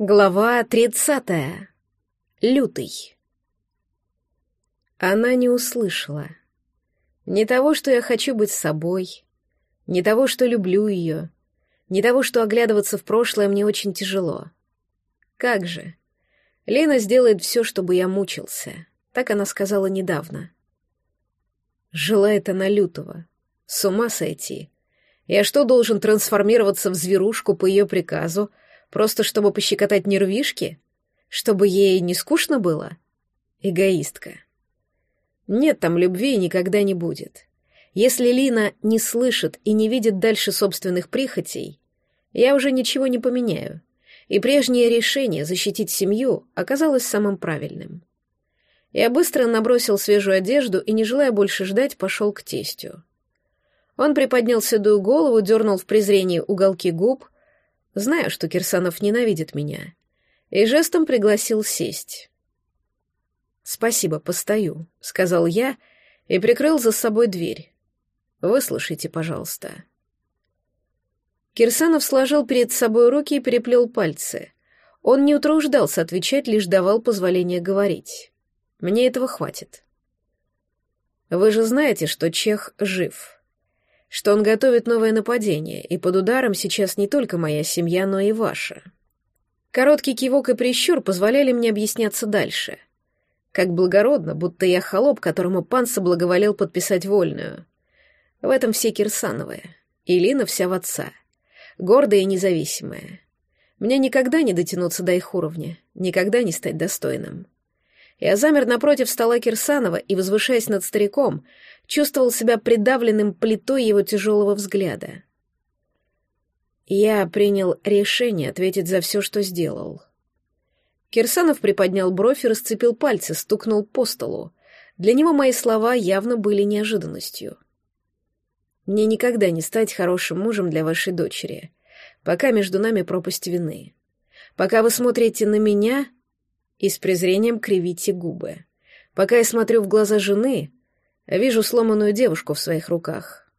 Глава тридцатая. Лютый. Она не услышала. Ни того, что я хочу быть собой, ни того, что люблю ее, ни того, что оглядываться в прошлое мне очень тяжело. Как же? Лена сделает все, чтобы я мучился. Так она сказала недавно. Желает она лютого. С ума сойти. Я что, должен трансформироваться в зверушку по ее приказу, Просто чтобы пощекотать нервишки? Чтобы ей не скучно было? Эгоистка. Нет там любви никогда не будет. Если Лина не слышит и не видит дальше собственных прихотей, я уже ничего не поменяю. И прежнее решение защитить семью оказалось самым правильным. Я быстро набросил свежую одежду и, не желая больше ждать, пошел к тестю. Он приподнял седую голову, дернул в презрении уголки губ, Знаю, что Кирсанов ненавидит меня. И жестом пригласил сесть. «Спасибо, постою», — сказал я и прикрыл за собой дверь. «Выслушайте, пожалуйста». Кирсанов сложил перед собой руки и переплел пальцы. Он не утруждался отвечать, лишь давал позволение говорить. Мне этого хватит. Вы же знаете, что Чех жив что он готовит новое нападение, и под ударом сейчас не только моя семья, но и ваша. Короткий кивок и прищур позволяли мне объясняться дальше. Как благородно, будто я холоп, которому пан соблаговолел подписать вольную. В этом все Кирсановые. И Лина вся в отца. Гордая и независимая. Мне никогда не дотянуться до их уровня, никогда не стать достойным. Я замер напротив стола Кирсанова и, возвышаясь над стариком, чувствовал себя придавленным плитой его тяжелого взгляда. Я принял решение ответить за все, что сделал. Кирсанов приподнял бровь и расцепил пальцы, стукнул по столу. Для него мои слова явно были неожиданностью. Мне никогда не стать хорошим мужем для вашей дочери, пока между нами пропасть вины. Пока вы смотрите на меня и с презрением кривите губы. Пока я смотрю в глаза жены, вижу сломанную девушку в своих руках.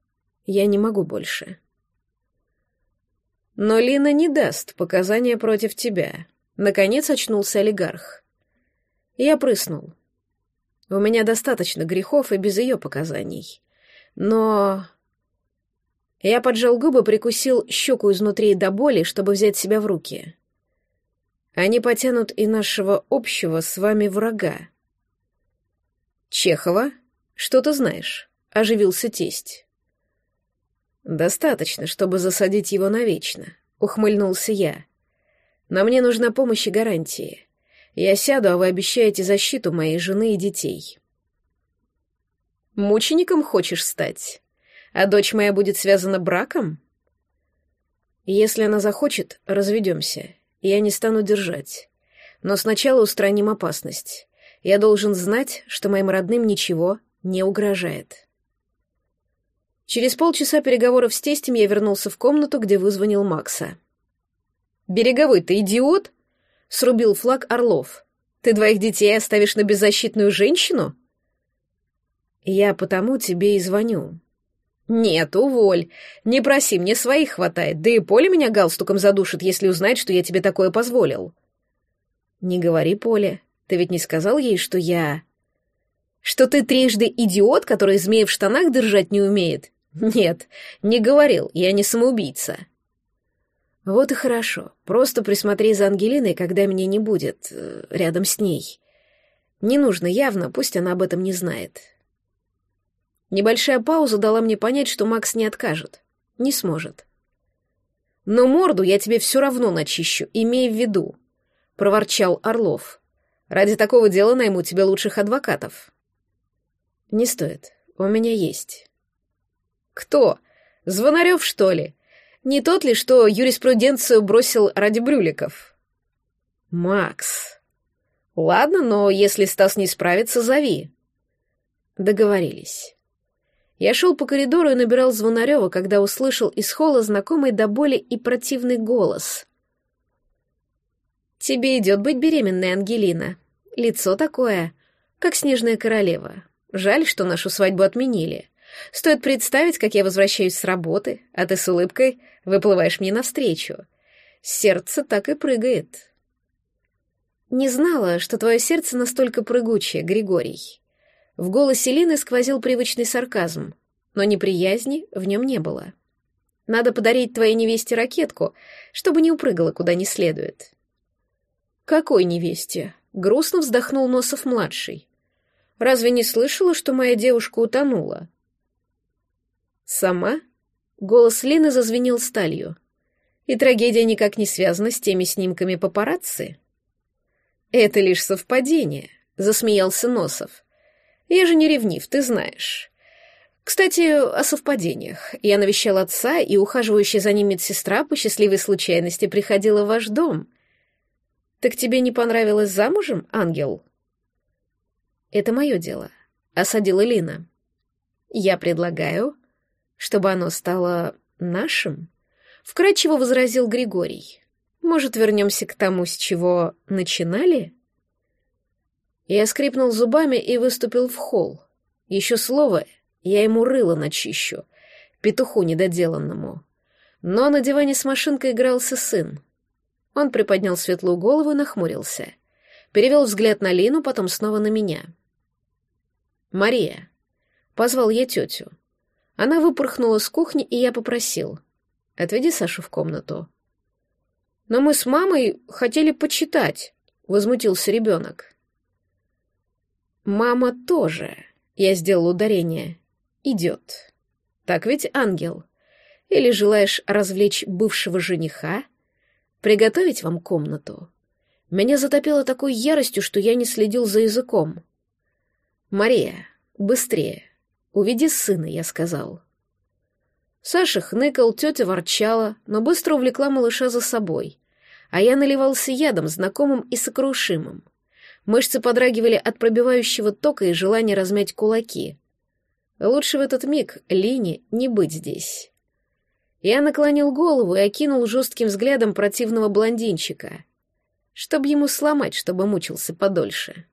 Я не могу больше. Но Лина не даст показания против тебя. Наконец очнулся олигарх. Я прыснул. У меня достаточно грехов и без ее показаний. Но... Я поджал губы, прикусил щеку изнутри до боли, чтобы взять себя в руки. Они потянут и нашего общего с вами врага. Чехова, что ты знаешь? Оживился тесть. Достаточно, чтобы засадить его навечно, ухмыльнулся я. Но мне нужна помощь и гарантии. Я сяду, а вы обещаете защиту моей жены и детей. Мучеником хочешь стать? А дочь моя будет связана браком? Если она захочет, разведемся я не стану держать. Но сначала устраним опасность. Я должен знать, что моим родным ничего не угрожает. Через полчаса переговоров с тестем я вернулся в комнату, где вызвонил Макса. «Береговой, ты идиот?» — срубил флаг Орлов. «Ты двоих детей оставишь на беззащитную женщину?» «Я потому тебе и звоню», «Нет, уволь. Не проси, мне своих хватает. Да и Поля меня галстуком задушит, если узнает, что я тебе такое позволил». «Не говори, Поле. Ты ведь не сказал ей, что я...» «Что ты трижды идиот, который змеи в штанах держать не умеет?» «Нет, не говорил, я не самоубийца». «Вот и хорошо. Просто присмотри за Ангелиной, когда меня не будет э, рядом с ней. Не нужно явно, пусть она об этом не знает. Небольшая пауза дала мне понять, что Макс не откажет. Не сможет. «Но морду я тебе все равно начищу, имей в виду», — проворчал Орлов. «Ради такого дела найму тебе лучших адвокатов». «Не стоит. У меня есть». «Кто? Звонарев, что ли? Не тот ли, что юриспруденцию бросил ради брюликов?» «Макс». «Ладно, но если Стас не справится, зови». Договорились. Я шел по коридору и набирал Звонарева, когда услышал из холла знакомый до боли и противный голос. «Тебе идет быть беременной, Ангелина. Лицо такое, как снежная королева. Жаль, что нашу свадьбу отменили. Стоит представить, как я возвращаюсь с работы, а ты с улыбкой выплываешь мне навстречу. Сердце так и прыгает. «Не знала, что твое сердце настолько прыгучее, Григорий». В голосе Лины сквозил привычный сарказм, но неприязни в нем не было. «Надо подарить твоей невесте ракетку, чтобы не упрыгала куда не следует». «Какой невесте?» — грустно вздохнул Носов-младший. «Разве не слышала, что моя девушка утонула?» «Сама?» — голос Лины зазвенел сталью. «И трагедия никак не связана с теми снимками папарацци?» «Это лишь совпадение», — засмеялся Носов. «Я же не ревнив, ты знаешь. Кстати, о совпадениях. Я навещал отца, и ухаживающая за ним медсестра по счастливой случайности приходила в ваш дом. «Так тебе не понравилось замужем, ангел?» «Это мое дело», — осадила Лина. «Я предлагаю, чтобы оно стало нашим», — вкратчиво возразил Григорий. «Может, вернемся к тому, с чего начинали?» Я скрипнул зубами и выступил в холл. Еще слово, я ему рыло начищу, петуху недоделанному. Но на диване с машинкой игрался сын. Он приподнял светлую голову и нахмурился. Перевел взгляд на Лину, потом снова на меня. «Мария», — позвал я тетю. Она выпорхнула с кухни, и я попросил. «Отведи Сашу в комнату». «Но мы с мамой хотели почитать», — возмутился ребенок. «Мама тоже», — я сделал ударение, — «идет». «Так ведь, ангел? Или желаешь развлечь бывшего жениха?» Приготовить вам комнату?» Меня затопило такой яростью, что я не следил за языком. «Мария, быстрее. Уведи сына», — я сказал. Саша хныкал, тетя ворчала, но быстро увлекла малыша за собой, а я наливался ядом, знакомым и сокрушимым. Мышцы подрагивали от пробивающего тока и желания размять кулаки. Лучше в этот миг Лине не быть здесь. Я наклонил голову и окинул жестким взглядом противного блондинчика, чтобы ему сломать, чтобы мучился подольше.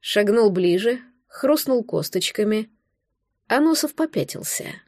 Шагнул ближе, хрустнул косточками, а Носов попятился —